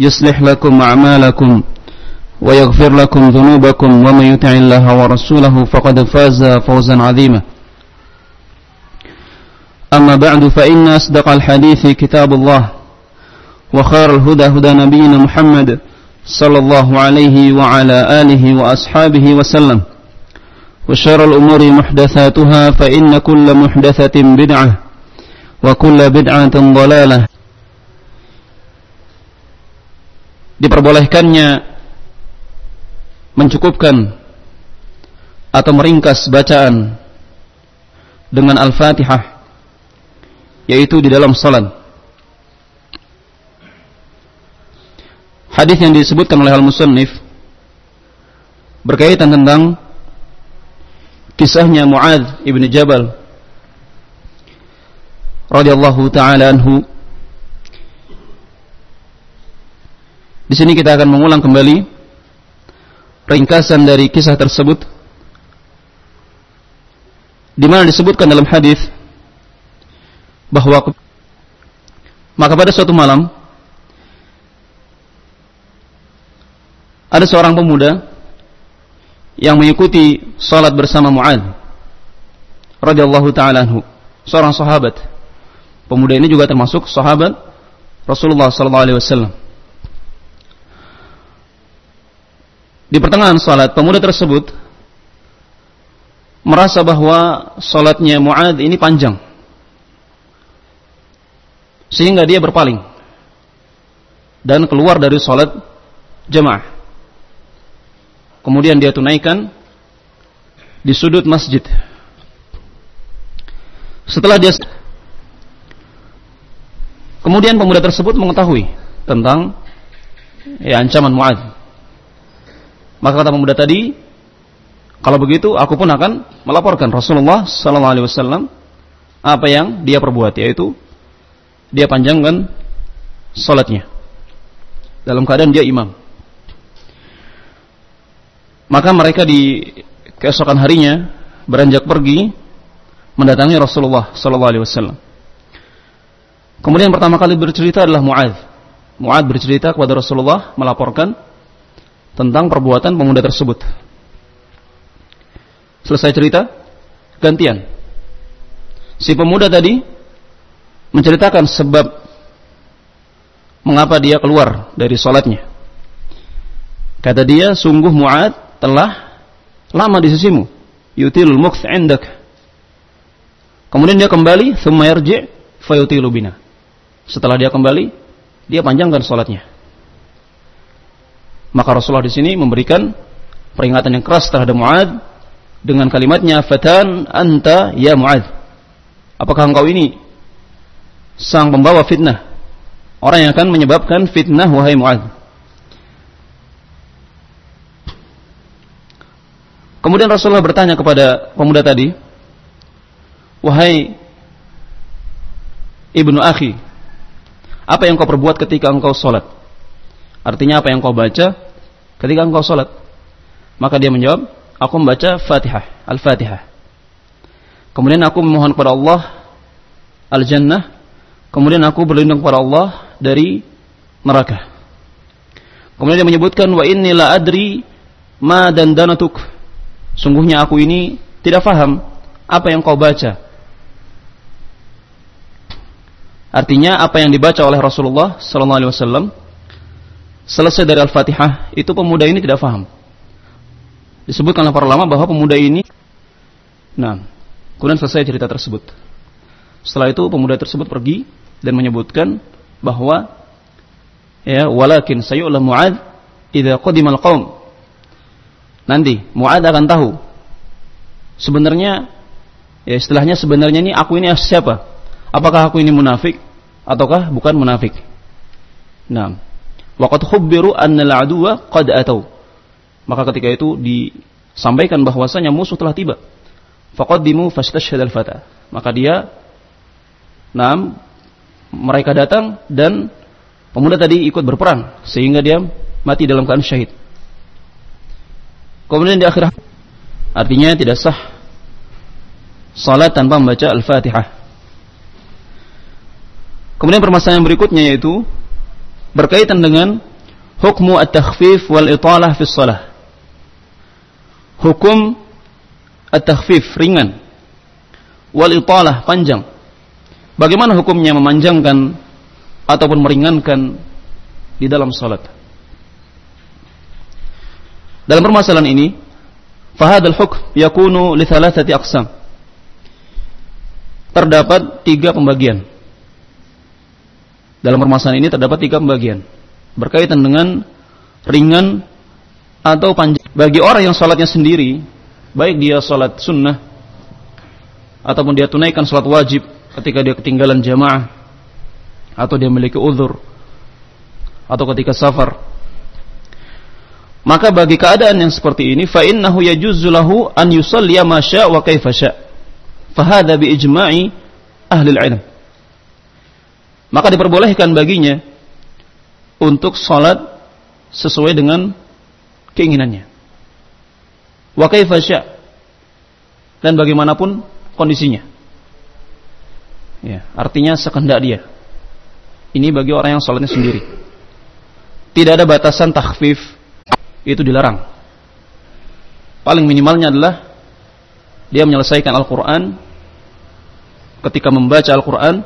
يصلح لكم أعمالكم ويغفر لكم ذنوبكم ومن يطع الله ورسوله فقد فاز فوزا عظيما. أما بعد فإن أصدق الحديث كتاب الله وخير الهدى هدى نبينا محمد صلى الله عليه وعلى آله وأصحابه وسلم. وشر الأمور محدثاتها فإن كل محدثة بدعة وكل بدعة ضلالة. Diperbolehkannya mencukupkan atau meringkas bacaan dengan Al-Fatihah yaitu di dalam salat. Hadis yang disebutkan oleh Al-Musannif berkaitan tentang kisahnya Muadz ibn Jabal radhiyallahu taala anhu Di sini kita akan mengulang kembali ringkasan dari kisah tersebut di mana disebutkan dalam hadis bahwa maka pada suatu malam ada seorang pemuda yang mengikuti salat bersama Muad radhiyallahu taala anhu seorang sahabat. Pemuda ini juga termasuk sahabat Rasulullah sallallahu alaihi wasallam di pertengahan salat pemuda tersebut merasa bahwa salatnya Muad ini panjang. Sehingga dia berpaling dan keluar dari salat jemaah kemudian dia tunaikan di sudut masjid. Setelah dia kemudian pemuda tersebut mengetahui tentang ya ancaman Muad maka kata pemuda tadi, kalau begitu aku pun akan melaporkan Rasulullah sallallahu alaihi wasallam apa yang dia perbuat yaitu dia panjangkan salatnya dalam keadaan dia imam. Maka mereka di keesokan harinya beranjak pergi mendatangi Rasulullah sallallahu alaihi wasallam. Kemudian pertama kali bercerita adalah Muadz. Muadz bercerita kepada Rasulullah melaporkan tentang perbuatan pemuda tersebut. Selesai cerita, gantian. Si pemuda tadi menceritakan sebab mengapa dia keluar dari sholatnya. Kata dia, sungguh Mu'ad telah lama di sisimu. Yutilul indak. Kemudian dia kembali, thumma yarji' fayutilu bina. Setelah dia kembali, dia panjangkan sholatnya. Maka Rasulullah di sini memberikan peringatan yang keras terhadap Muad dengan kalimatnya fatan anta ya Muad. Apakah engkau ini sang pembawa fitnah? Orang yang akan menyebabkan fitnah wahai Muad. Kemudian Rasulullah bertanya kepada pemuda tadi, "Wahai ibnu akhi, apa yang kau perbuat ketika engkau sholat?" Artinya apa yang kau baca ketika engkau sholat? Maka dia menjawab, aku membaca Fatihah, Al-Fatihah. Kemudian aku memohon kepada Allah Al-Jannah. Kemudian aku berlindung kepada Allah dari neraka. Kemudian dia menyebutkan wa inni la adri ma dan danatuk. Sungguhnya aku ini tidak faham apa yang kau baca. Artinya apa yang dibaca oleh Rasulullah sallallahu alaihi wasallam selesai dari Al-Fatihah, itu pemuda ini tidak faham. Disebutkan oleh para ulama bahwa pemuda ini Nah, kemudian selesai cerita tersebut. Setelah itu pemuda tersebut pergi dan menyebutkan bahwa ya walakin sayu'la Mu'ad idza qadimal qaum. Nanti Mu'ad akan tahu sebenarnya ya istilahnya sebenarnya ini aku ini siapa? Apakah aku ini munafik ataukah bukan munafik? Nah, waqad khubbiru anna al-aduwa qad atau. Maka ketika itu disampaikan bahwasanya musuh telah tiba. Faqaddimu fastashhad al-fata. Maka dia Nam mereka datang dan pemuda tadi ikut berperang sehingga dia mati dalam keadaan syahid. Kemudian di akhir artinya tidak sah salat tanpa membaca Al-Fatihah. Kemudian permasalahan berikutnya yaitu berkaitan dengan hukmu at-takhfif wal italah fi shalah. Hukum at-takhfif ringan wal italah panjang. Bagaimana hukumnya memanjangkan ataupun meringankan di dalam salat? Dalam permasalahan ini, fahadal hukm yakunu li thalathati aqsam. Terdapat tiga pembagian. Dalam permasalahan ini terdapat tiga pembagian. Berkaitan dengan ringan atau panjang. Bagi orang yang salatnya sendiri, baik dia salat sunnah ataupun dia tunaikan salat wajib ketika dia ketinggalan jamaah atau dia memiliki uzur atau ketika safar maka bagi keadaan yang seperti ini fa innahu yajuzu lahu an yusalliya ma syaa wa kaifa syaa. Fa ijma'i ahli ilm maka diperbolehkan baginya untuk salat sesuai dengan keinginannya wa kaifa dan bagaimanapun kondisinya Ya, artinya sekehendak dia. Ini bagi orang yang sholatnya sendiri. Tidak ada batasan takhfif. Itu dilarang. Paling minimalnya adalah dia menyelesaikan Al-Quran ketika membaca Al-Quran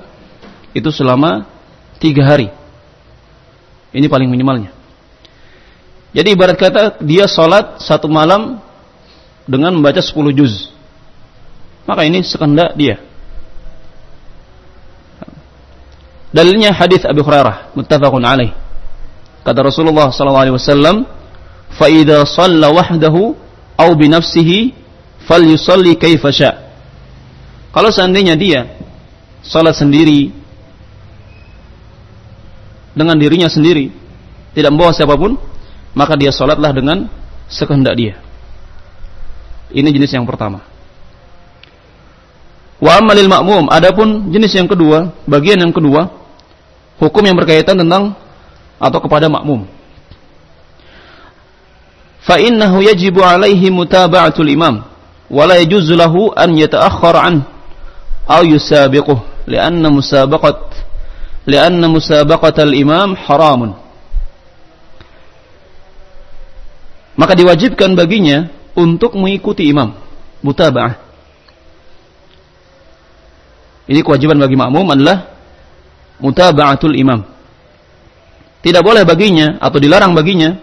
itu selama tiga hari. Ini paling minimalnya. Jadi ibarat kata dia sholat satu malam dengan membaca 10 juz. Maka ini sekendak dia. Dalilnya hadis Abu Hurairah muttafaqun alaih. Kata Rasulullah sallallahu alaihi wasallam, "Fa idza shalla wahdahu aw bi nafsihi falyusalli kaifa sya." Kalau seandainya dia salat sendiri dengan dirinya sendiri, tidak membawa siapa pun, maka dia salatlah dengan sekehendak dia. Ini jenis yang pertama. Wa amalil makmum, adapun jenis yang kedua, bagian yang kedua, hukum yang berkaitan tentang atau kepada makmum. Fa innahu yajibu alaihi mutaba'atul imam wa la yajuzu lahu an yata'akhkhar an aw yusabiquh li'anna musabaqat li'anna musabaqatal imam haramun. Maka diwajibkan baginya untuk mengikuti imam mutaba'ah. Ini kewajiban bagi makmum adalah mutaba'atul imam. Tidak boleh baginya atau dilarang baginya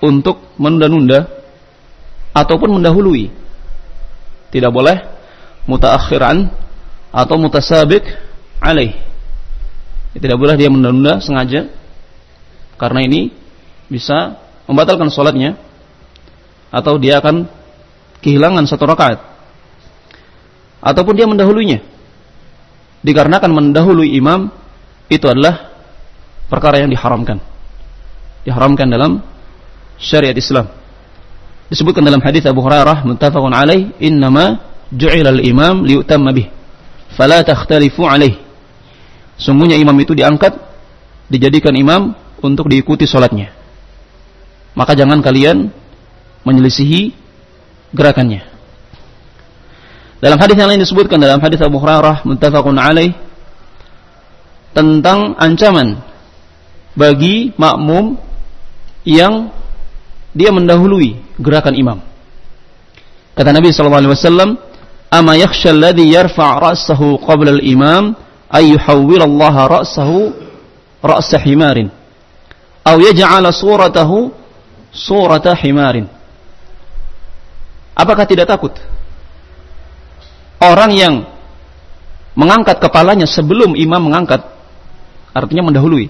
untuk menunda-nunda ataupun mendahului. Tidak boleh mutaakhiran atau mutasabik alaih. Tidak boleh dia menunda-nunda sengaja karena ini bisa membatalkan sholatnya atau dia akan kehilangan satu rakaat ataupun dia mendahulunya dikarenakan mendahului imam itu adalah perkara yang diharamkan. Diharamkan dalam syariat Islam. Disebutkan dalam hadis Abu Hurairah muttafaqun alaih, "Innama ju'ila al-imam liyutamma bih, fala takhtalifu alaih." Sungguhnya imam itu diangkat dijadikan imam untuk diikuti salatnya. Maka jangan kalian menyelisihi gerakannya. Dalam hadis yang lain disebutkan dalam hadis Abu Hurairah muttafaqun alaih tentang ancaman bagi makmum yang dia mendahului gerakan imam. Kata Nabi sallallahu alaihi wasallam, "Ama yakhsha alladhi yarfa' ra'sahu qabla al-imam ay yuhawwil Allah ra'sahu ra'sa himarin aw yaj'ala suratahu surata himarin. Apakah tidak takut? Orang yang mengangkat kepalanya sebelum imam mengangkat artinya mendahului.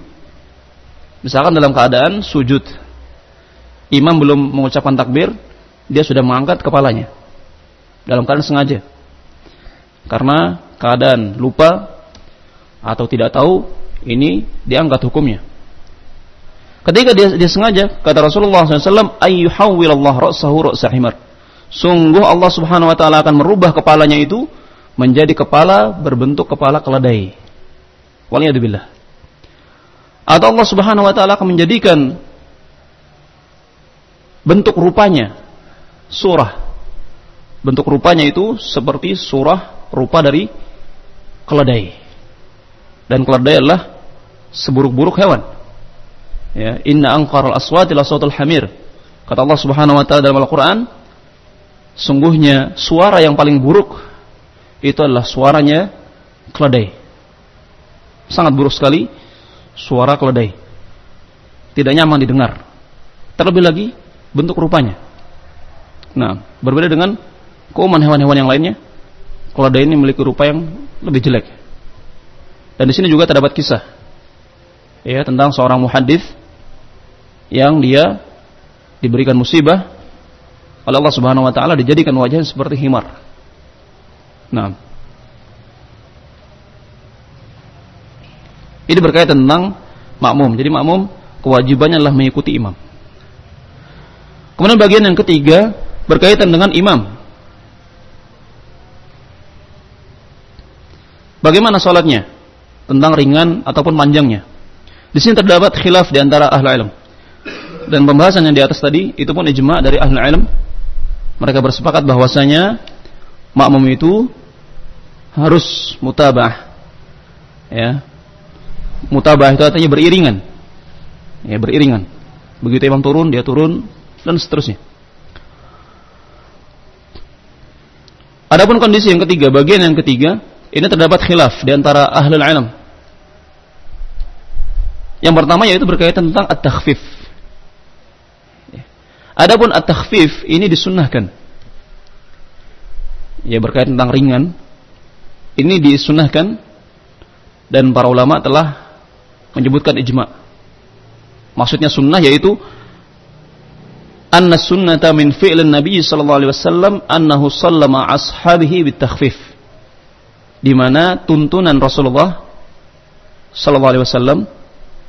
Misalkan dalam keadaan sujud. Imam belum mengucapkan takbir, dia sudah mengangkat kepalanya. Dalam keadaan sengaja. Karena keadaan lupa atau tidak tahu, ini diangkat hukumnya. Ketika dia, dia sengaja, kata Rasulullah SAW, ayyuhawwilallah ra'sahu ra'sa. Sungguh Allah Subhanahu wa taala akan merubah kepalanya itu menjadi kepala berbentuk kepala keledai. Waliyadzubillah. Atau Allah Subhanahu wa taala akan menjadikan bentuk rupanya surah. Bentuk rupanya itu seperti surah rupa dari keledai. Dan keledai adalah seburuk-buruk hewan. Ya, inna anqaral aswati la sautul hamir. Kata Allah Subhanahu wa taala dalam Al-Qur'an, sungguhnya suara yang paling buruk itu adalah suaranya keledai. Sangat buruk sekali suara keledai. Tidak nyaman didengar. Terlebih lagi bentuk rupanya. Nah, berbeda dengan keumuman hewan-hewan yang lainnya. Keledai ini memiliki rupa yang lebih jelek. Dan di sini juga terdapat kisah ya tentang seorang muhadis yang dia diberikan musibah oleh Allah Subhanahu wa taala dijadikan wajahnya seperti himar. Nah. Ini berkaitan tentang makmum. Jadi makmum kewajibannya adalah mengikuti imam. Kemudian bagian yang ketiga berkaitan dengan imam. Bagaimana sholatnya? Tentang ringan ataupun panjangnya. Di sini terdapat khilaf di antara ahli ilmu dan pembahasan yang di atas tadi itu pun ijma dari ahli ilm. Mereka bersepakat bahwasanya makmum itu harus mutabah. Ya. Mutabah itu artinya beriringan. Ya beriringan. Begitu imam turun dia turun dan seterusnya. Adapun kondisi yang ketiga, bagian yang ketiga, ini terdapat khilaf di antara ahli ilm. Yang pertama yaitu berkaitan tentang at-takhfif. Adapun at-takhfif ini disunnahkan. Ya berkaitan tentang ringan. Ini disunnahkan dan para ulama telah menyebutkan ijma. Maksudnya sunnah yaitu anna sunnata min fi'lin Nabi sallallahu alaihi wasallam annahu sallama ashabihi bitakhfif. Di mana tuntunan Rasulullah sallallahu alaihi wasallam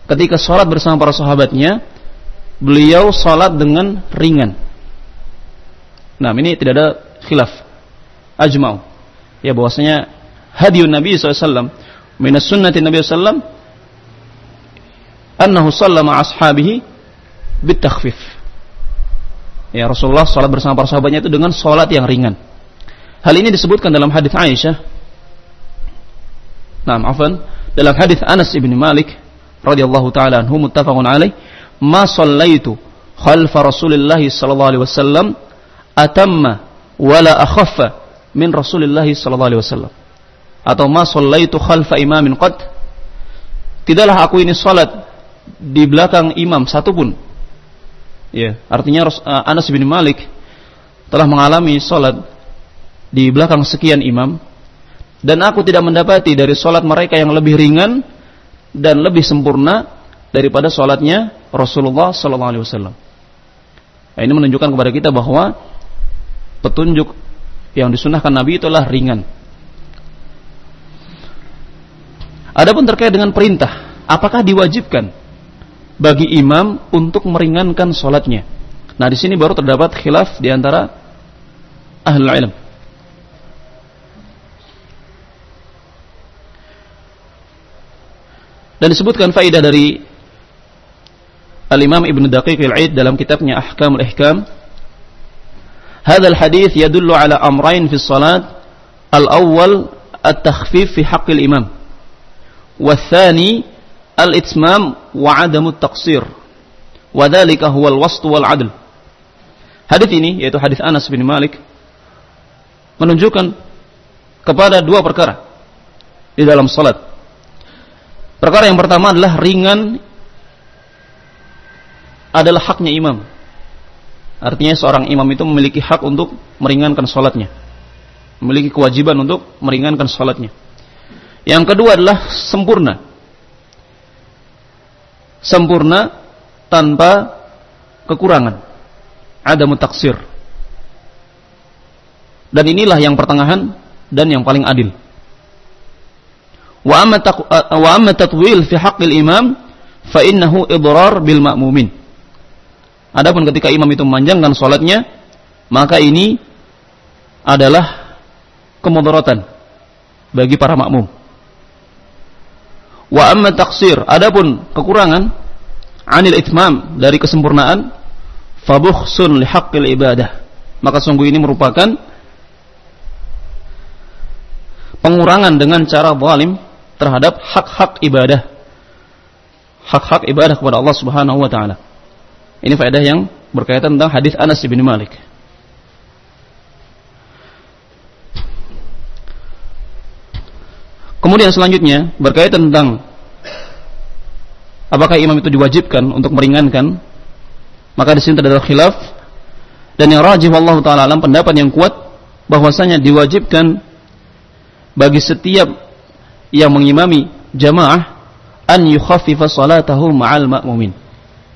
ketika sholat bersama para sahabatnya beliau salat dengan ringan. Nah, ini tidak ada khilaf. Ajma'u. Ya bahwasanya hadiun Nabi SAW minas sunnati Nabi SAW annahu sallama ashabihi bitakhfif. Ya Rasulullah salat bersama para sahabatnya itu dengan salat yang ringan. Hal ini disebutkan dalam hadis Aisyah. Nah, afan, dalam hadis Anas ibn Malik radhiyallahu taala anhu muttafaqun alaih ma sallaitu khalfa Rasulillah sallallahu alaihi wasallam atamma wala akhaffa min Rasulillah sallallahu alaihi wasallam. Atau ma sallaitu khalfa imamin qad. Tidaklah aku ini salat di belakang imam satupun ya artinya uh, Anas bin Malik telah mengalami salat di belakang sekian imam dan aku tidak mendapati dari salat mereka yang lebih ringan dan lebih sempurna daripada sholatnya Rasulullah Sallallahu Alaihi Wasallam. Nah, ini menunjukkan kepada kita bahwa petunjuk yang disunahkan Nabi itulah ringan. Adapun terkait dengan perintah, apakah diwajibkan bagi imam untuk meringankan sholatnya? Nah, di sini baru terdapat khilaf di antara ahli ilm. Dan disebutkan faidah dari Al-Imam Ibn Daqiq Al-Aid dalam kitabnya Ahkamul Ihkam. hadal hadis yadullu ala amrain fi salat. Al-awwal at-takhfif fi haqqil imam. Wathani al-itsmam wa-adamu taqsir. Wadhalika wastu wal adl. Hadis ini yaitu hadis Anas bin Malik menunjukkan kepada dua perkara di dalam salat. Perkara yang pertama adalah ringan adalah haknya imam. Artinya seorang imam itu memiliki hak untuk meringankan sholatnya. Memiliki kewajiban untuk meringankan sholatnya. Yang kedua adalah sempurna. Sempurna tanpa kekurangan. Ada mutaksir. Dan inilah yang pertengahan dan yang paling adil. Wa amma tatwil fi haqqil imam fa innahu idrar bil ma'mumin. Adapun ketika imam itu memanjangkan salatnya, maka ini adalah kemudaratan bagi para makmum. Wa amma taksir, adapun kekurangan anil itmam dari kesempurnaan fabukhsun li haqqil ibadah. Maka sungguh ini merupakan pengurangan dengan cara zalim terhadap hak-hak ibadah. Hak-hak ibadah kepada Allah Subhanahu wa taala. Ini faedah yang berkaitan tentang hadis Anas bin Malik. Kemudian selanjutnya berkaitan tentang apakah imam itu diwajibkan untuk meringankan maka di sini terdapat khilaf dan yang rajih Allah taala pendapat yang kuat bahwasanya diwajibkan bagi setiap yang mengimami jamaah an yukhaffifa salatahu ma'al ma'mumin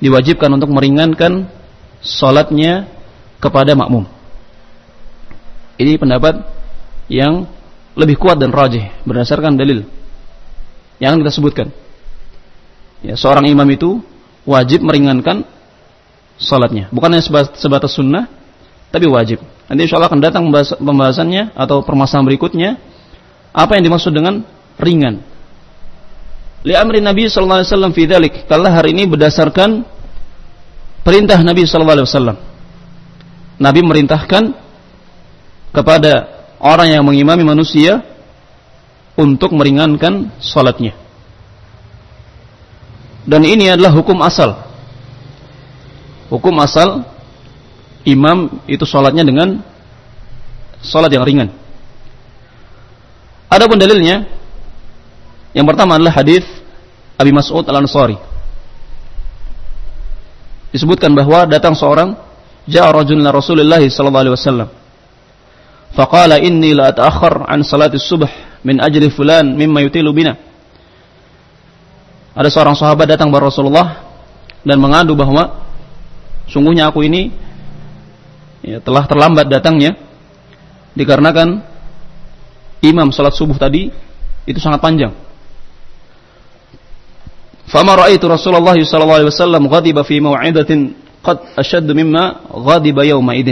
diwajibkan untuk meringankan salatnya kepada makmum. Ini pendapat yang lebih kuat dan rajih berdasarkan dalil yang kita sebutkan. Ya, seorang imam itu wajib meringankan salatnya, bukan hanya sebatas sunnah, tapi wajib. Nanti insya Allah akan datang pembahasannya atau permasalahan berikutnya apa yang dimaksud dengan ringan. Li amri Nabi sallallahu alaihi wasallam fi dzalik. Kalau hari ini berdasarkan perintah Nabi sallallahu alaihi wasallam. Nabi merintahkan kepada orang yang mengimami manusia untuk meringankan salatnya. Dan ini adalah hukum asal. Hukum asal imam itu salatnya dengan salat yang ringan. Adapun dalilnya yang pertama adalah hadis Abi Mas'ud Al-Ansari. Disebutkan bahwa datang seorang ja'a rajulun Rasulullah sallallahu alaihi wasallam. Faqala inni la ata'akhkhar an salati subh min ajli fulan mimma yutilu bina. Ada seorang sahabat datang kepada Rasulullah dan mengadu bahwa sungguhnya aku ini ya, telah terlambat datangnya dikarenakan imam salat subuh tadi itu sangat panjang فما رأيت رسول الله صلى الله عليه وسلم غضب في موعدة قد أشد مما غضب يومئذ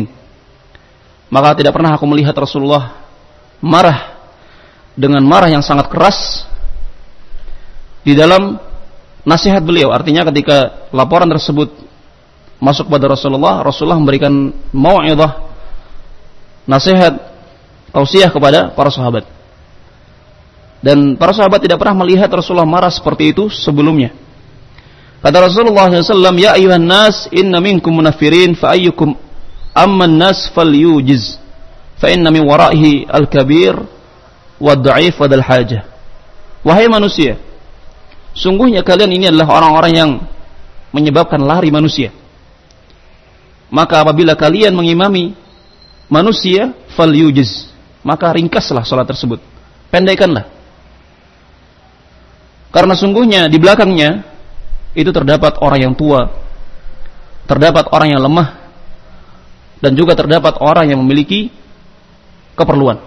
Maka tidak pernah aku melihat Rasulullah marah dengan marah yang sangat keras di dalam nasihat beliau. Artinya ketika laporan tersebut masuk kepada Rasulullah, Rasulullah memberikan mau'idah nasihat tausiah kepada para sahabat dan para sahabat tidak pernah melihat Rasulullah marah seperti itu sebelumnya. Kata Rasulullah SAW, Ya ayuhan nas, inna minkum munafirin, fa ayyukum amman nas fal yujiz. Fa inna min waraihi al-kabir, wa da'if wa dal hajah. Wahai manusia, sungguhnya kalian ini adalah orang-orang yang menyebabkan lari manusia. Maka apabila kalian mengimami manusia, fal yujiz. Maka ringkaslah salat tersebut. Pendekkanlah karena sungguhnya di belakangnya itu terdapat orang yang tua, terdapat orang yang lemah, dan juga terdapat orang yang memiliki keperluan.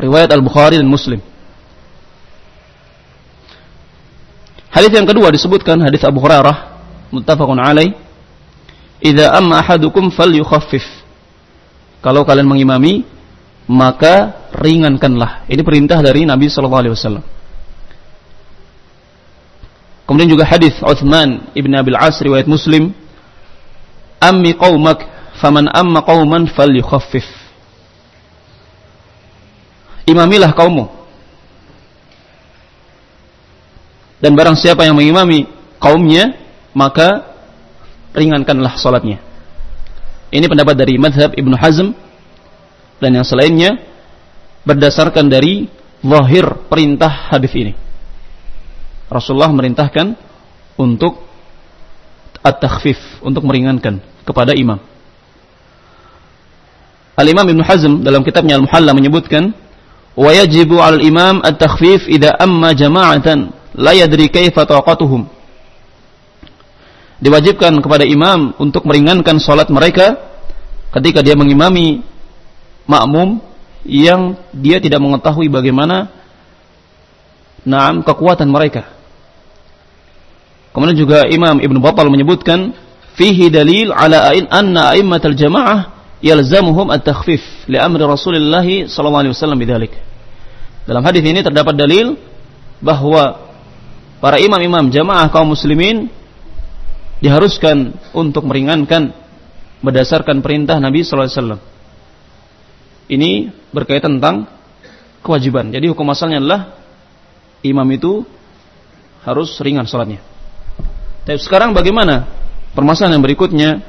Riwayat Al-Bukhari dan Muslim. Hadis yang kedua disebutkan hadis Abu Hurairah muttafaqun alaih. "Idza amma ahadukum falyukhaffif." Kalau kalian mengimami, maka ringankanlah. Ini perintah dari Nabi sallallahu alaihi wasallam. Kemudian juga hadis Uthman ibn Abil As riwayat Muslim, "Ammi qaumak faman amma qauman falyukhaffif." Imamilah kaummu. Dan barang siapa yang mengimami kaumnya, maka ringankanlah salatnya. Ini pendapat dari madhab Ibnu Hazm dan yang selainnya berdasarkan dari zahir perintah hadis ini. Rasulullah merintahkan untuk at-takhfif untuk meringankan kepada imam. Al-Imam Ibn Hazm dalam kitabnya Al-Muhalla menyebutkan, "Wa yajibu 'alal imam at-takhfif idza amma jama'atan la yadri kaifa taqatuhum." Diwajibkan kepada imam untuk meringankan salat mereka ketika dia mengimami makmum yang dia tidak mengetahui bagaimana naam kekuatan mereka. Kemudian juga Imam Ibn Battal menyebutkan fihi dalil ala ain anna a'immatal jamaah yalzamuhum at-takhfif li amri Rasulullah sallallahu alaihi wasallam bidzalik. Dalam hadis ini terdapat dalil bahwa para imam-imam jamaah kaum muslimin diharuskan untuk meringankan berdasarkan perintah Nabi sallallahu alaihi wasallam. Ini berkaitan tentang kewajiban. Jadi hukum asalnya adalah imam itu harus ringan salatnya. Tapi sekarang bagaimana? Permasalahan yang berikutnya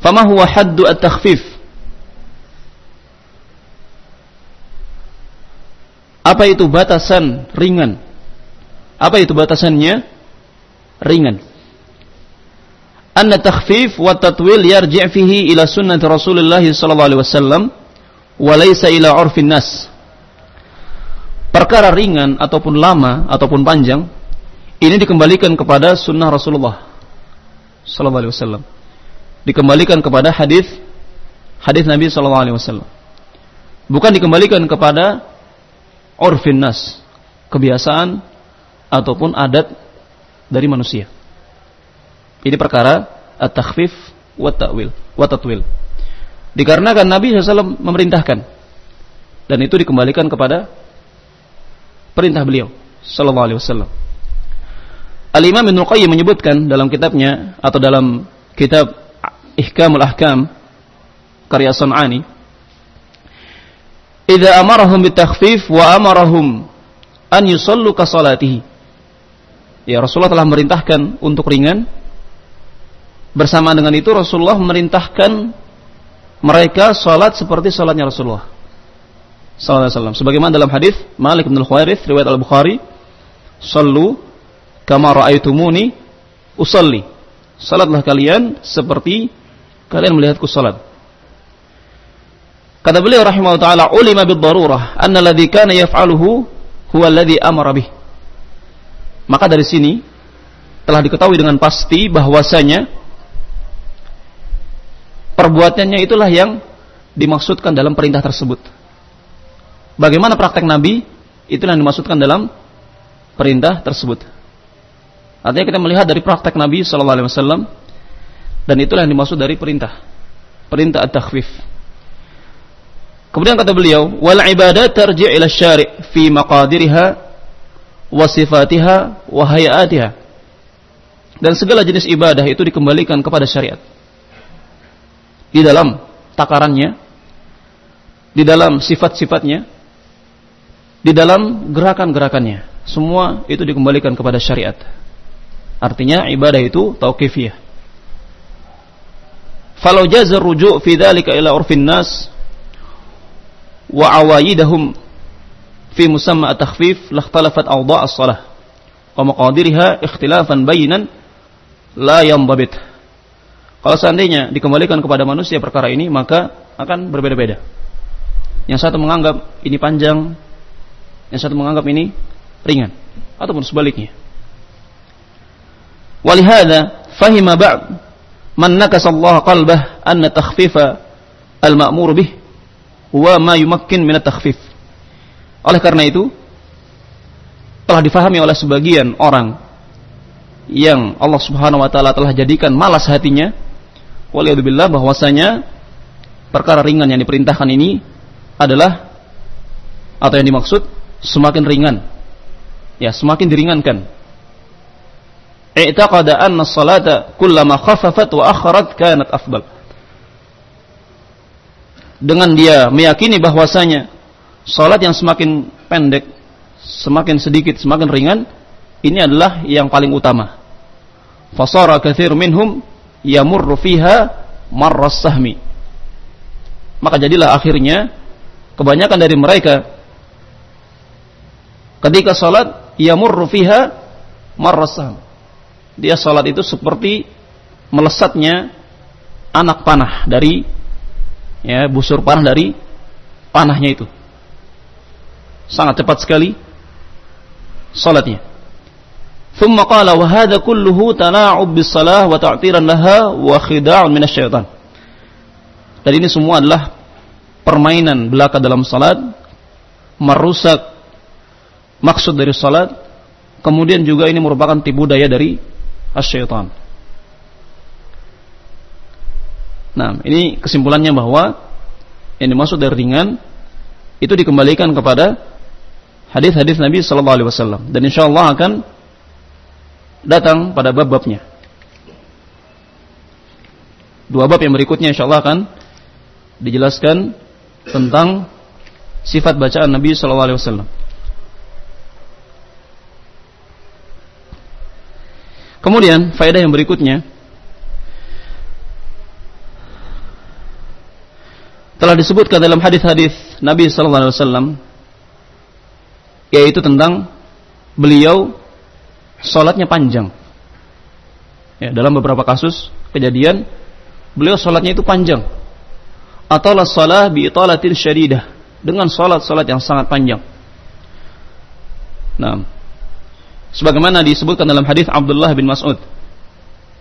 Fama huwa haddu at-takhfif? Apa itu batasan ringan? Apa itu batasannya? Ringan. Anna takhfif wa tatwil yarji' fihi ila sunnati Rasulullah sallallahu alaihi wasallam wa laysa ila 'urfin nas. Perkara ringan ataupun lama ataupun panjang ini dikembalikan kepada sunnah Rasulullah sallallahu alaihi wasallam dikembalikan kepada hadis hadis Nabi Shallallahu Alaihi Wasallam. Bukan dikembalikan kepada orfin nas, kebiasaan ataupun adat dari manusia. Ini perkara at-takhfif wa ta'wil, wa tatwil. Dikarenakan Nabi SAW memerintahkan dan itu dikembalikan kepada perintah beliau sallallahu alaihi wasallam. Al-Imam Ibnu Qayyim menyebutkan dalam kitabnya atau dalam kitab Ihkamul Ahkam karya Sun'ani Idza amarahum bitakhfif wa amarahum an yusallu ka salatihi Ya Rasulullah telah merintahkan untuk ringan Bersama dengan itu Rasulullah merintahkan mereka salat seperti salatnya Rasulullah sallallahu alaihi wasallam. Sebagaimana dalam hadis Malik bin Al-Khuwairith riwayat Al-Bukhari, "Shallu kama ra'aitumuni usalli." Salatlah kalian seperti kalian melihatku salat. Kata beliau rahimahullah taala, ulima bid darurah anna alladhi kana yaf'aluhu huwa alladhi amara bih. Maka dari sini telah diketahui dengan pasti bahwasanya perbuatannya itulah yang dimaksudkan dalam perintah tersebut. Bagaimana praktek Nabi? Itulah yang dimaksudkan dalam perintah tersebut. Artinya kita melihat dari praktek Nabi Shallallahu Alaihi Wasallam dan itulah yang dimaksud dari perintah. Perintah at-takhfif. Kemudian kata beliau, wal ibadat tarji' ila syari' fi maqadiriha wa sifatiha wa. Dan segala jenis ibadah itu dikembalikan kepada syariat. Di dalam takarannya, di dalam sifat-sifatnya, di dalam gerakan-gerakannya. Semua itu dikembalikan kepada syariat. Artinya ibadah itu tauqifiyah. Falau jaza rujuk fi dhalika ila urfin nas wa awayidahum fi musamma at-takhfif lakhtalafat awda' as-salah wa maqadiriha ikhtilafan bayinan la yambabit. Kalau seandainya dikembalikan kepada manusia perkara ini maka akan berbeda-beda. Yang satu menganggap ini panjang, yang satu menganggap ini ringan ataupun sebaliknya. Walihada fahima ba'd man nakasallahu qalbah anna takhfifa al-ma'mur bih wa ma yumakkin min takhfif oleh karena itu telah difahami oleh sebagian orang yang Allah Subhanahu wa taala telah jadikan malas hatinya waliyadzubillah bahwasanya perkara ringan yang diperintahkan ini adalah atau yang dimaksud semakin ringan. Ya semakin diringankan i'taqada anna salata kullama khaffafat wa akharat kanat afdal. Dengan dia meyakini bahwasanya salat yang semakin pendek, semakin sedikit, semakin ringan, ini adalah yang paling utama. Fasara katsir minhum yamurru fiha marras sahmi. Maka jadilah akhirnya kebanyakan dari mereka ketika salat yamurru fiha marras sahmi dia salat itu seperti melesatnya anak panah dari ya busur panah dari panahnya itu. Sangat cepat sekali salatnya. Thumma qala wa hadha kulluhu tala'ub bis salah wa ta'tiran laha wa khida'un minasy syaitan. Dan ini semua adalah permainan belaka dalam salat, merusak maksud dari salat, kemudian juga ini merupakan tipu daya dari asyaitan. Nah, ini kesimpulannya bahwa yang dimaksud dari ringan itu dikembalikan kepada hadis-hadis Nabi Sallallahu Alaihi Wasallam dan insya Allah akan datang pada bab-babnya. Dua bab yang berikutnya insya Allah akan dijelaskan tentang sifat bacaan Nabi Sallallahu Alaihi Wasallam. Kemudian faedah yang berikutnya telah disebutkan dalam hadis-hadis Nabi Sallallahu Alaihi Wasallam yaitu tentang beliau sholatnya panjang. Ya, dalam beberapa kasus kejadian beliau sholatnya itu panjang. Atau salah bi italatin syadidah dengan sholat-sholat yang sangat panjang. Nah, sebagaimana disebutkan dalam hadis Abdullah bin Mas'ud,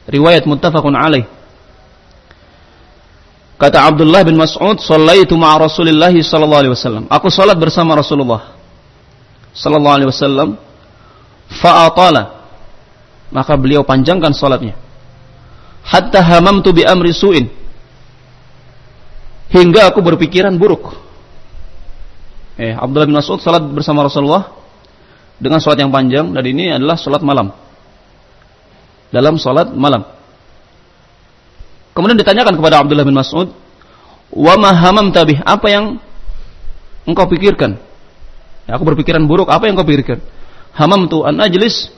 riwayat muttafaqun alaih. Kata Abdullah bin Mas'ud, "Shallaitu ma'a Rasulillah sallallahu alaihi wasallam." Aku salat bersama Rasulullah sallallahu alaihi wasallam fa'atala maka beliau panjangkan salatnya. Hatta hamamtu bi amri su'in. Hingga aku berpikiran buruk. Eh Abdullah bin Mas'ud salat bersama Rasulullah dengan salat yang panjang dan ini adalah salat malam dalam salat malam kemudian ditanyakan kepada Abdullah bin Mas'ud wa ma hamamta bih apa yang engkau pikirkan Ya, aku berpikiran buruk, apa yang kau pikirkan? Hamam tu an ajlis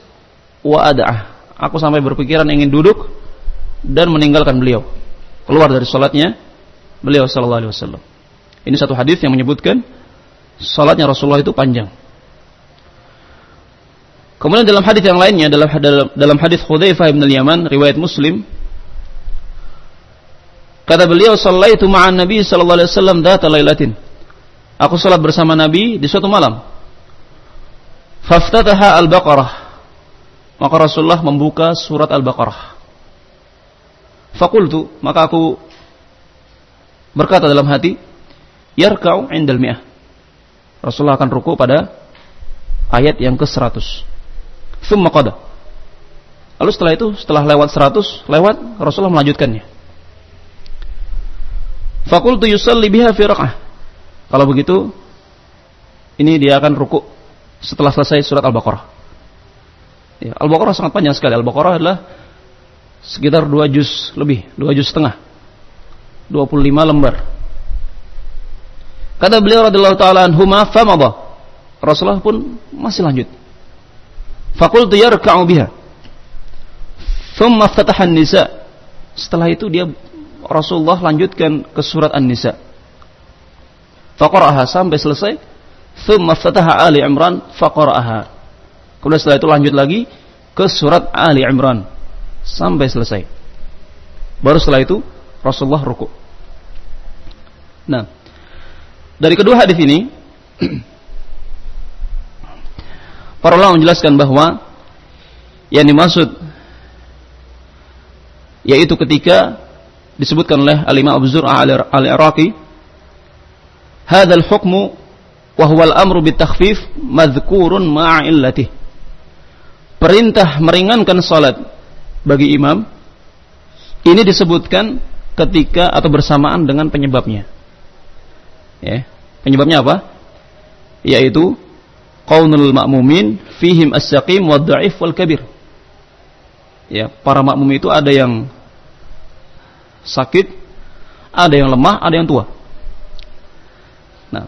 wa ada'ah. Aku sampai berpikiran ingin duduk dan meninggalkan beliau. Keluar dari salatnya beliau sallallahu alaihi wasallam. Ini satu hadis yang menyebutkan salatnya Rasulullah itu panjang. Kemudian dalam hadis yang lainnya dalam dalam hadis Hudzaifah bin Al-Yaman riwayat Muslim kata beliau sallaitu ma'an Nabi sallallahu alaihi wasallam data lailatin Aku salat bersama Nabi di suatu malam. Faftataha Al-Baqarah. Maka Rasulullah membuka surat Al-Baqarah. Fakultu, maka aku berkata dalam hati, Yarka'u indal mi'ah. Rasulullah akan ruku pada ayat yang ke-100. Thumma qada. Lalu setelah itu, setelah lewat 100, lewat, Rasulullah melanjutkannya. Fakultu yusalli biha fi kalau begitu, ini dia akan ruku setelah selesai surat Al-Baqarah. Ya, Al-Baqarah sangat panjang sekali. Al-Baqarah adalah sekitar dua juz lebih, dua juz setengah. 25 lembar. Kata beliau radhiyallahu taala anhuma. Rasulullah pun masih lanjut. Fakultu yarka'u biha. Thumma ftataha nisa Setelah itu dia Rasulullah lanjutkan ke surat An-Nisa. Faqara'aha sampai selesai. Thumma fataha Ali Imran faqara'aha. Kemudian setelah itu lanjut lagi ke surat Ali Imran sampai selesai. Baru setelah itu Rasulullah ruku. Nah, dari kedua hadis ini para ulama menjelaskan bahwa yang dimaksud yaitu ketika disebutkan oleh Al-Imam Abu Al-Iraqi hadzal hukmu wa huwa al-amru bitakhfif madhkurun ma'a. Perintah meringankan salat bagi imam ini disebutkan ketika atau bersamaan dengan penyebabnya. Ya. Penyebabnya apa? Yaitu qaunul ma'mumin fihim as-saqim wa dhaif wal kabir. Ya, para makmum itu ada yang sakit, ada yang lemah, ada yang tua. Nah,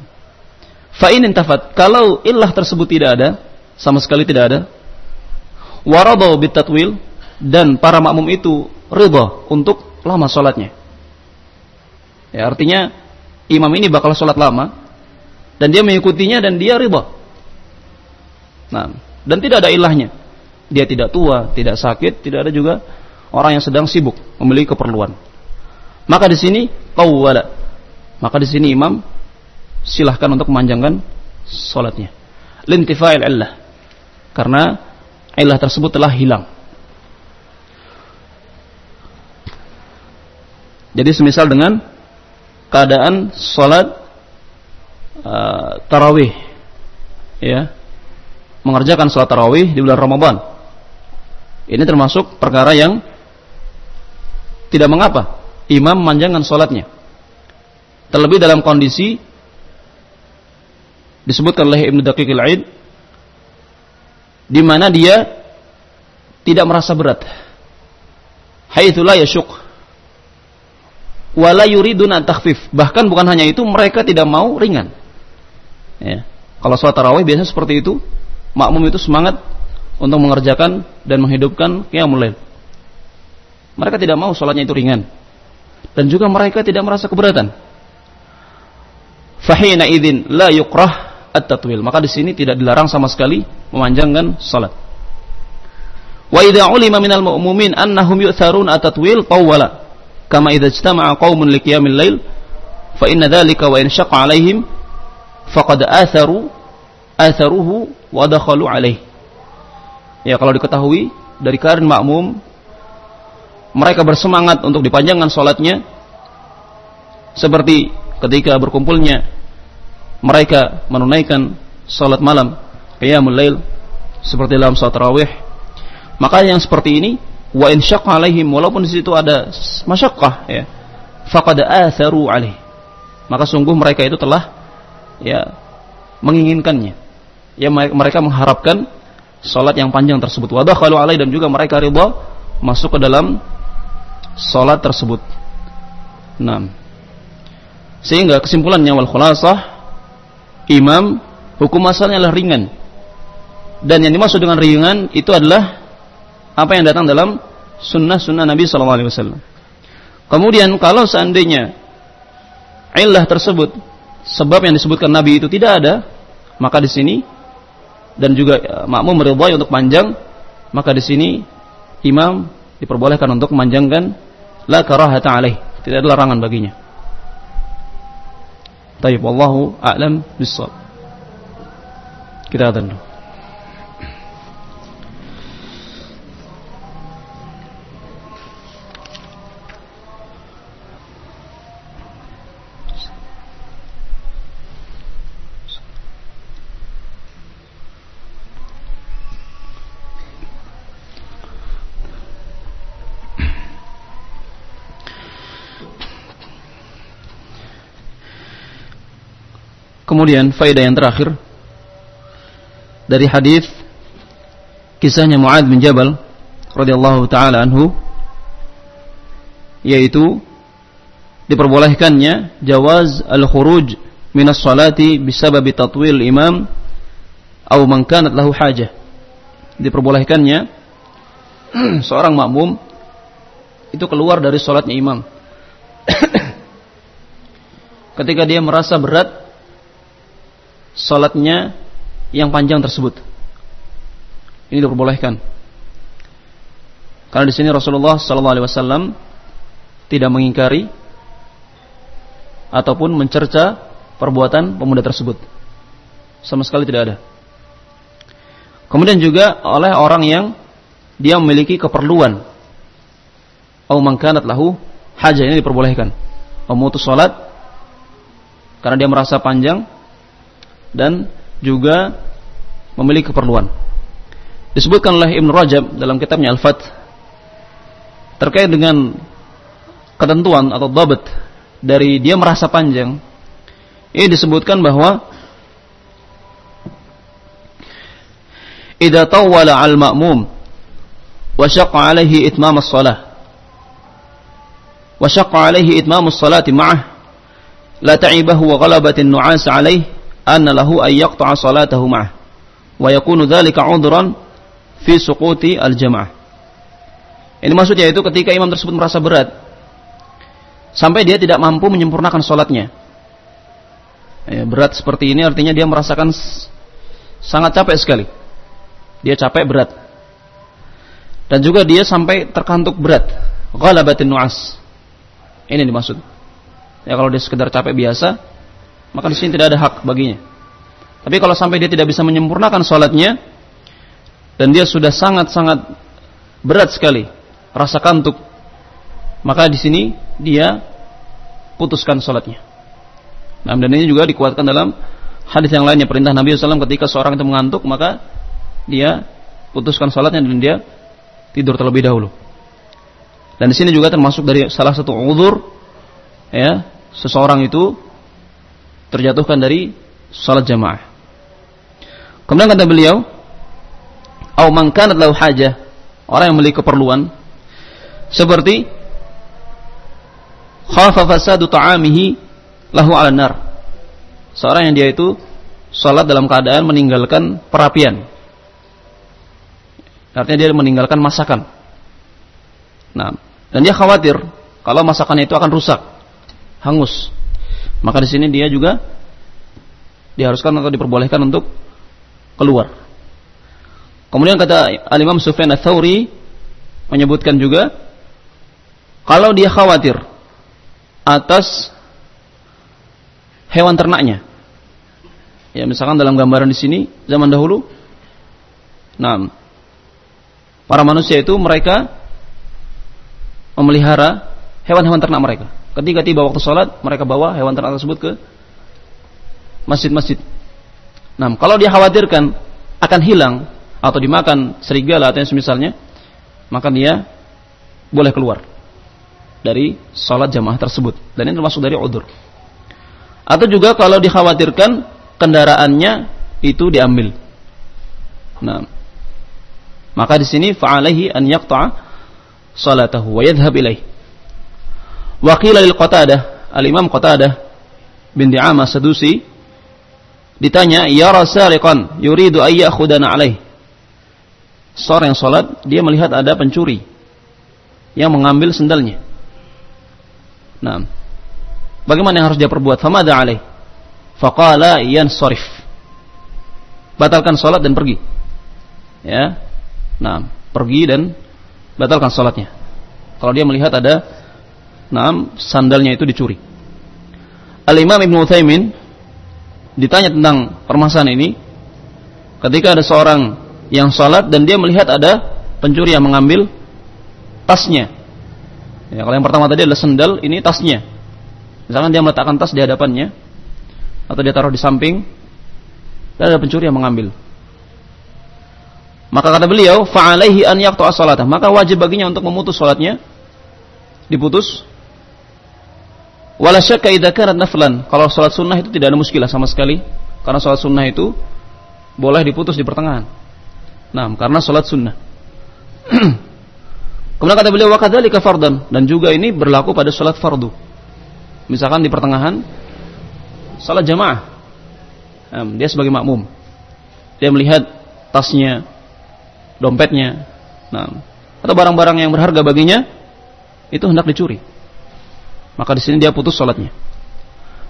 fa'in intafat. Kalau ilah tersebut tidak ada, sama sekali tidak ada, waradau bitatwil dan para makmum itu ridha untuk lama sholatnya. Ya, artinya imam ini bakal sholat lama dan dia mengikutinya dan dia ridha. Nah, dan tidak ada ilahnya. Dia tidak tua, tidak sakit, tidak ada juga orang yang sedang sibuk memiliki keperluan. Maka di sini qawwala. Maka di sini imam silahkan untuk memanjangkan salatnya. Lintifa'il illah. Karena illah tersebut telah hilang. Jadi semisal dengan keadaan salat uh, tarawih ya. Mengerjakan salat tarawih di bulan Ramadan. Ini termasuk perkara yang tidak mengapa imam memanjangkan salatnya. Terlebih dalam kondisi disebutkan oleh Ibnu Daqiq al-Aid di mana dia tidak merasa berat. Haitsu la yasyuk. Wala yuridun an takhfif. Bahkan bukan hanya itu, mereka tidak mau ringan. Ya. Kalau sholat tarawih biasanya seperti itu, makmum itu semangat untuk mengerjakan dan menghidupkan qiyamul lail. Mereka tidak mau sholatnya itu ringan. Dan juga mereka tidak merasa keberatan. Fahina idin la yukrah at-tatwil. Maka di sini tidak dilarang sama sekali memanjangkan salat. Wa idza ulima minal mu'minin annahum yu'tharun at-tatwil tawwala. Kama idza ijtama'a qaumun liqiyamil lail fa inna dhalika wa in syaqqa 'alaihim faqad atharu atharuhu wa dakhalu 'alaih. Ya kalau diketahui dari karin makmum mereka bersemangat untuk dipanjangkan salatnya seperti ketika berkumpulnya mereka menunaikan salat malam qiyamul lail seperti dalam salat tarawih maka yang seperti ini wa in alaihim walaupun di situ ada masyaqqah ya faqad atharu alaih. Maka sungguh mereka itu telah ya menginginkannya ya mereka mengharapkan salat yang panjang tersebut wa dakhalu alaih dan juga mereka ridha masuk ke dalam salat tersebut. Nah, sehingga kesimpulannya wal khulasah imam hukum asalnya adalah ringan. Dan yang dimaksud dengan ringan itu adalah apa yang datang dalam sunnah-sunnah Nabi Wasallam. Kemudian kalau seandainya ilah tersebut sebab yang disebutkan Nabi itu tidak ada, maka di sini dan juga ya, makmum meridhai untuk panjang, maka di sini imam diperbolehkan untuk memanjangkan la karahata alaih, tidak ada larangan baginya. Tayyib wallahu a'lam bissawab. Kita akan dulu. Kemudian faedah yang terakhir dari hadis kisahnya Muad bin Jabal radhiyallahu taala anhu yaitu diperbolehkannya jawaz al-khuruj min as-salati bisabab tatwil imam atau man kanat lahu hajah. Diperbolehkannya seorang makmum itu keluar dari salatnya imam. Ketika dia merasa berat salatnya yang panjang tersebut. Ini diperbolehkan. Karena di sini Rasulullah sallallahu alaihi wasallam tidak mengingkari ataupun mencerca perbuatan pemuda tersebut. Sama sekali tidak ada. Kemudian juga oleh orang yang dia memiliki keperluan. Au mangkanat lahu haja ini diperbolehkan. Memutus salat karena dia merasa panjang dan juga memiliki keperluan. Disebutkan oleh Ibn Rajab dalam kitabnya Al-Fat terkait dengan ketentuan atau dabat dari dia merasa panjang. Ini disebutkan bahwa idza tawwala al-ma'mum wa syaqqa alaihi itmam as-salah wa syaqqa alaihi itmam as-salati ma'ah la ta'ibahu wa ghalabat an-nu'as alaihi anna lahu ay yaqta'a salatahu ma'ah wa yakunu dhalika 'udhran fi suquti al-jama'ah. Ini maksudnya itu ketika imam tersebut merasa berat sampai dia tidak mampu menyempurnakan salatnya. Ya, berat seperti ini artinya dia merasakan sangat capek sekali. Dia capek berat. Dan juga dia sampai terkantuk berat. Ghalabatin nu'as. Ini dimaksud. Ya kalau dia sekedar capek biasa, maka di sini tidak ada hak baginya. Tapi kalau sampai dia tidak bisa menyempurnakan sholatnya, dan dia sudah sangat-sangat berat sekali rasa kantuk, maka di sini dia putuskan sholatnya. Nah, dan ini juga dikuatkan dalam hadis yang lainnya perintah Nabi SAW ketika seorang itu mengantuk maka dia putuskan sholatnya dan dia tidur terlebih dahulu. Dan di sini juga termasuk dari salah satu uzur ya seseorang itu terjatuhkan dari salat jamaah. Kemudian kata beliau, "Au man kanat lahu hajah," orang yang memiliki keperluan seperti khafa fasadu ta'amihi lahu 'ala nar. Seorang yang dia itu salat dalam keadaan meninggalkan perapian. Artinya dia meninggalkan masakan. Nah, dan dia khawatir kalau masakan itu akan rusak, hangus. Maka di sini dia juga diharuskan atau diperbolehkan untuk keluar. Kemudian kata Al-Imam Sufyan Ats-Tsauri menyebutkan juga kalau dia khawatir atas hewan ternaknya. Ya, misalkan dalam gambaran di sini zaman dahulu nah para manusia itu mereka memelihara hewan-hewan ternak mereka. Ketika tiba waktu sholat, mereka bawa hewan ternak tersebut ke masjid-masjid. Nah, kalau dia khawatirkan akan hilang atau dimakan serigala atau yang semisalnya, maka dia boleh keluar dari sholat jamaah tersebut. Dan ini termasuk dari udur. Atau juga kalau dikhawatirkan kendaraannya itu diambil. Nah, maka di sini fa'alaihi an yaqta'a salatahu wa yadhhab ilaihi. Wakil lil Qatadah, Al-Imam Qatadah bin Di'amah Sadusi ditanya, "Ya Rasaliqan yuridu ay ya'khudana alaih." Seorang yang salat, dia melihat ada pencuri yang mengambil sendalnya. Nah, bagaimana yang harus dia perbuat? Famada alaih? Faqala yansarif. Batalkan salat dan pergi. Ya. Nah, pergi dan batalkan salatnya. Kalau dia melihat ada nah, sandalnya itu dicuri. Al-Imam Ibn Uthaymin ditanya tentang permasalahan ini ketika ada seorang yang sholat dan dia melihat ada pencuri yang mengambil tasnya. Ya, kalau yang pertama tadi adalah sandal, ini tasnya. Misalkan dia meletakkan tas di hadapannya atau dia taruh di samping dan ada pencuri yang mengambil. Maka kata beliau, fa'alaihi an yaqta'a salatah. Maka wajib baginya untuk memutus salatnya. Diputus Wala syakka idza naflan. Kalau salat sunnah itu tidak ada muskilah sama sekali. Karena salat sunnah itu boleh diputus di pertengahan. Nah, karena salat sunnah. Kemudian kata beliau wa kadzalika fardan dan juga ini berlaku pada salat fardu. Misalkan di pertengahan salat jamaah. Dia sebagai makmum. Dia melihat tasnya, dompetnya, atau barang-barang yang berharga baginya itu hendak dicuri maka di sini dia putus salatnya.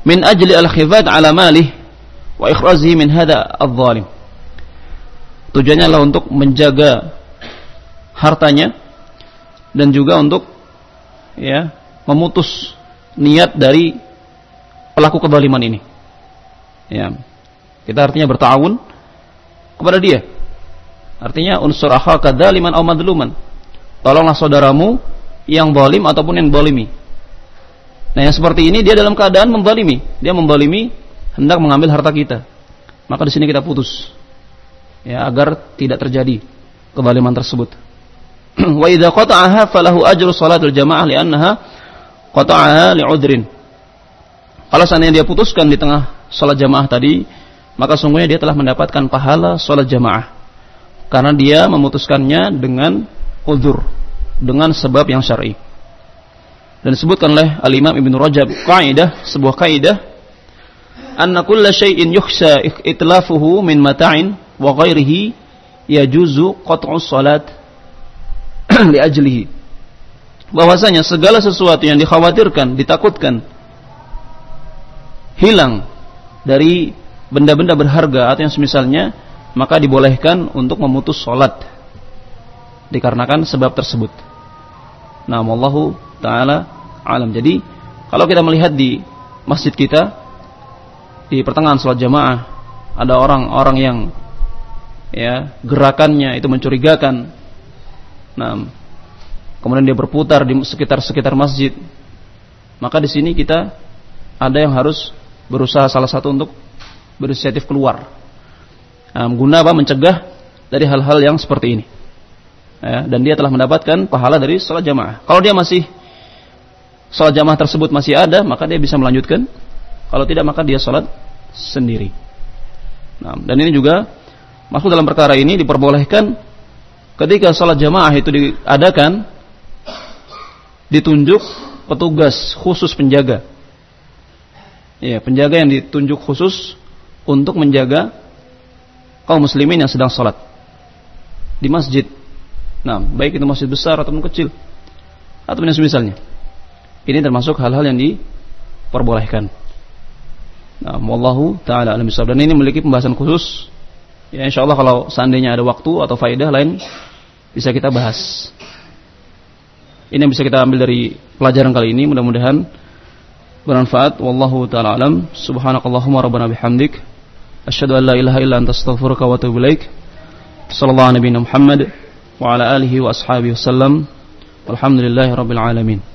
Min ajli al-khifat ala malih wa ikhrazihi min hadha adh-dhalim. Tujuannya adalah untuk menjaga hartanya dan juga untuk ya memutus niat dari pelaku kezaliman ini. Ya. Kita artinya bertawun kepada dia. Artinya unsur akhaka dzaliman aw madluman. Tolonglah saudaramu yang zalim ataupun yang zalimi. Nah yang seperti ini dia dalam keadaan membalimi, dia membalimi hendak mengambil harta kita. Maka di sini kita putus, ya agar tidak terjadi kebaliman tersebut. Wa idza qata'aha falahu ajru salatul jamaah li'annaha qata'aha li'udrin. Kalau seandainya dia putuskan di tengah salat jamaah tadi, maka sungguhnya dia telah mendapatkan pahala salat jamaah. Karena dia memutuskannya dengan uzur, dengan sebab yang syar'i dan disebutkan oleh Al-Imam Ibn Rajab kaidah sebuah kaidah anna kulla syai'in yukhsha itlafuhu min mata'in wa ghairihi yajuzu qat'u salat li ajlihi bahwasanya segala sesuatu yang dikhawatirkan ditakutkan hilang dari benda-benda berharga atau yang semisalnya maka dibolehkan untuk memutus salat dikarenakan sebab tersebut. Nah, wallahu taala alam. Jadi, kalau kita melihat di masjid kita di pertengahan salat jamaah ada orang-orang yang ya gerakannya itu mencurigakan. Nah, kemudian dia berputar di sekitar-sekitar masjid. Maka di sini kita ada yang harus berusaha salah satu untuk berinisiatif keluar. Nah, guna apa? Mencegah dari hal-hal yang seperti ini. Ya, dan dia telah mendapatkan pahala dari sholat jamaah. Kalau dia masih sholat jamaah tersebut masih ada, maka dia bisa melanjutkan. Kalau tidak, maka dia sholat sendiri. Nah, dan ini juga masuk dalam perkara ini diperbolehkan ketika sholat jamaah itu diadakan ditunjuk petugas khusus penjaga. Ya, penjaga yang ditunjuk khusus untuk menjaga kaum muslimin yang sedang sholat di masjid. Nah, baik itu masjid besar ataupun kecil ataupun yang semisalnya. Ini termasuk hal-hal yang diperbolehkan. Nah, wallahu taala alam Dan ini memiliki pembahasan khusus. Ya, insyaallah kalau seandainya ada waktu atau faedah lain bisa kita bahas. Ini yang bisa kita ambil dari pelajaran kali ini. Mudah-mudahan bermanfaat. Wallahu taala alam. Subhanakallahumma rabbana bihamdik. Asyhadu an la ilaha illa anta astaghfiruka wa atubu ilaik. Sallallahu alaihi Muhammad wa ala alihi wa ashabihi wasallam. Walhamdulillahi rabbil alamin.